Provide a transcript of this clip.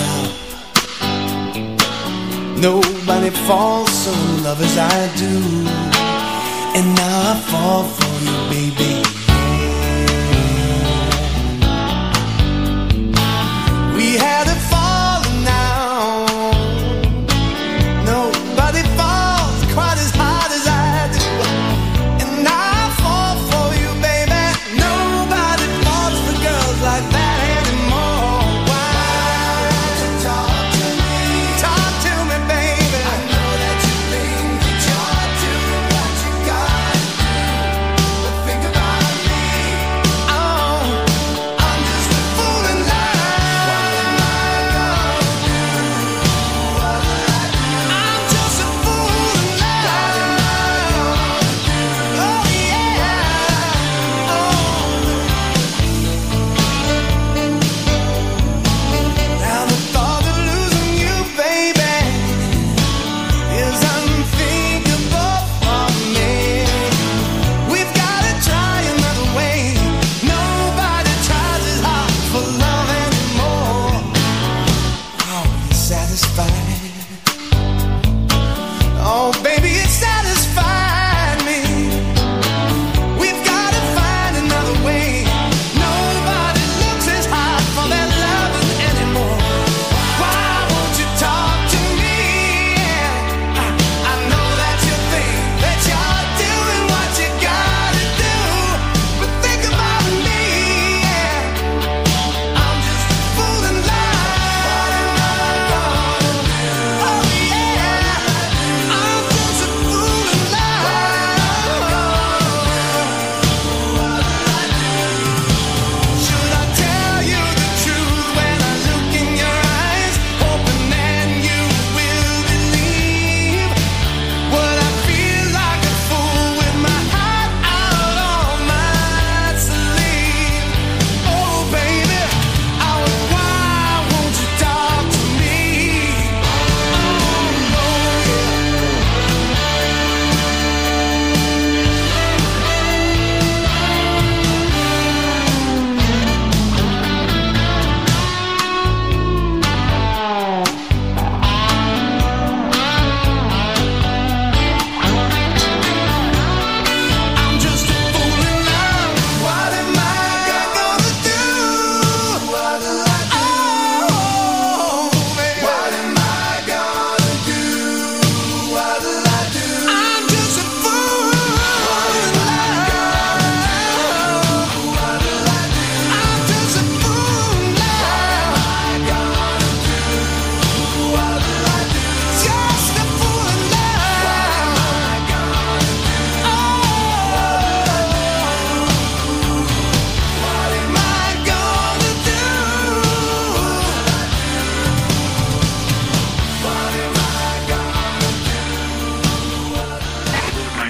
love. Nobody falls so in love as I do. And now I fall for you, baby